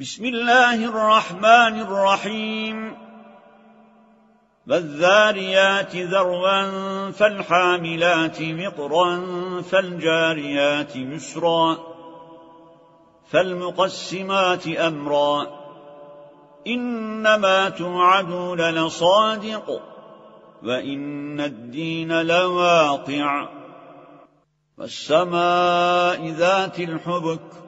بسم الله الرحمن الرحيم. والذاريات ذروا فالحاملات مقرا فالجاريات يسرا فالمقسمات أمرا. إنما توعدون لصادق وإن الدين لواقع. والسماء ذات الحبك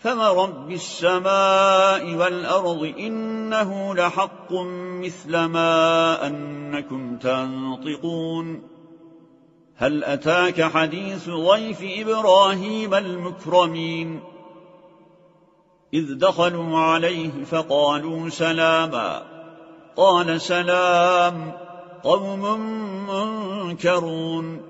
فمرب السماء والأرض إنه لحق مثل ما أنكم تنطقون هل أتاك حديث ضيف إبراهيم المكرمين إذ دخلوا عليه فقالوا سلاما قال سلام قوم منكرون